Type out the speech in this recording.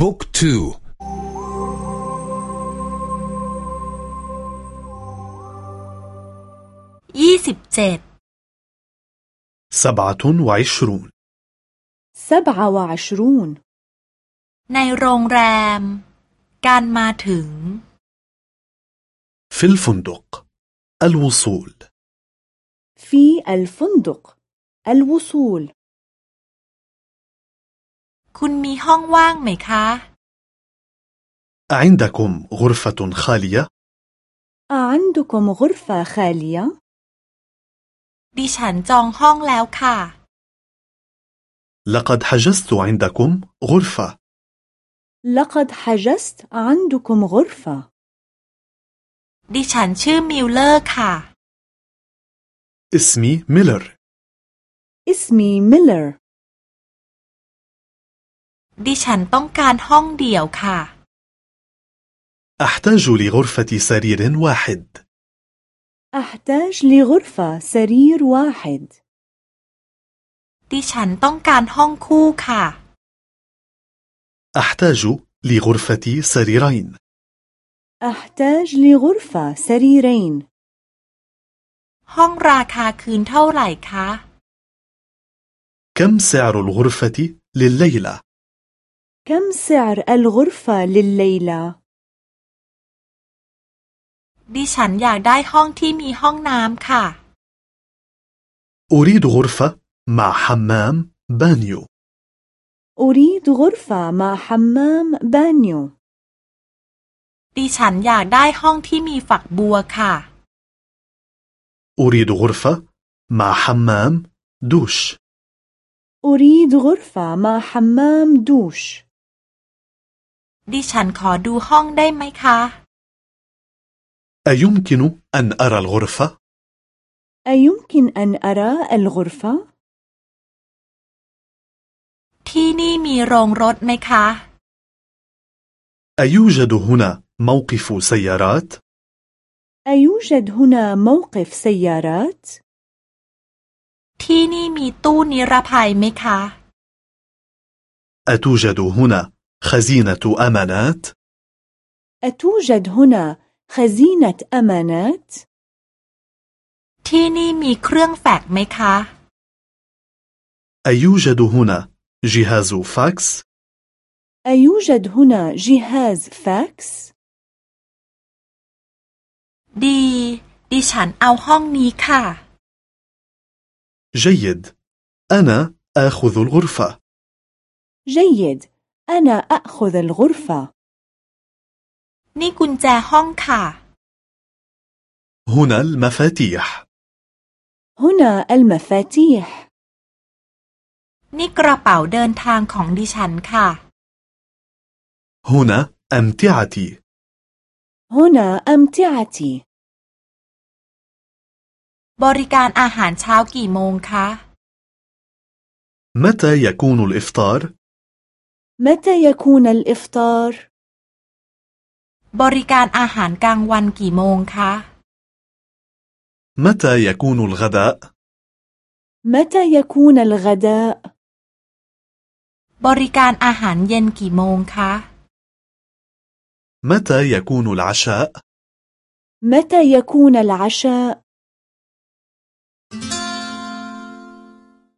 บุ๊กทูยี่สิบเจ็ด سبعة وعشرون سبعة وعشرون ในโรงแรม การมาถึง في الفندق الوصول في الفندق الوصول คุณมีห้องว่างไหมคะ عندكم غرفة خالية؟ أعندكم غرفة خالية؟ ดิฉันจองห้องแล้วค่ะ لقد حجزت عندكم غرفة لقد حجزت عندكم غرفة ดิฉันชื่อมิลเลอร์ค่ะ اسمي ميلر اسمي ميلر ดิฉันต้องการห้องเดี่ยวค่ะ أحتاج لغرفة سرير واحد أحتاج لغرفة سرير واحد ดิฉันต้องการห้องคู่ค่ะ أحتاج لغرفة سريرين أحتاج لغرفة سريرين ห้องราคาคืนเท่าไหร่คะ كم سعر الغرفة لليلة؟ كم سعر الغرفة لليلة؟ ดิฉันอยากได้ห้องที่มีห้องน้ำค่ะ أريد غرفة مع حمام بانيو أريد غرفة مع حمام بانيو ดิฉันอยากได้ห้องที่มีฝักบัวค่ะ أريد غرفة مع حمام دوش أريد غرفة مع حمام دوش ดิฉันขอดูห้องได้ไหมคะ أيمكن أن أرى الغرفة؟ أيمكن أن أرى الغرفة؟ ที่นี่มีโรงรถไหมคะ أيوجد هنا موقف سيارات؟ أيوجد هنا موقف سيارات؟ ที่นี่มีตู้นิรภัยไหมคะ أتوجد هنا خزينة أمانات؟ أتوجد هنا خزينة أمانات؟ ที่นี่มีเครื่องแฟกซ์ไหมคะ أيوجد هنا جهاز فاكس؟ أيوجد هنا جهاز فاكس؟ ดี ดิฉันเอาห้องนี้ค่ะ جيد أنا آخذ الغرفة جيد أنا أخذ الغرفة นี่กุญแจห้องค่ะ هنا المفاتيح هنا المفاتيح นี่กระเป๋าเดินทางของดิฉันค่ะ هنا أمتعتي هنا أمتعتي บริการอาหารเช้ากี่โมงคะ متى يكون الإفطار؟ متى يكون الإفطار؟ บริการอาหารกลางวันกี่โมงคะ متى يكون الغداء؟ متى يكون الغداء؟ บริการอาหารเย็นกี่โมงคะ متى يكون العشاء؟ متى يكون العشاء؟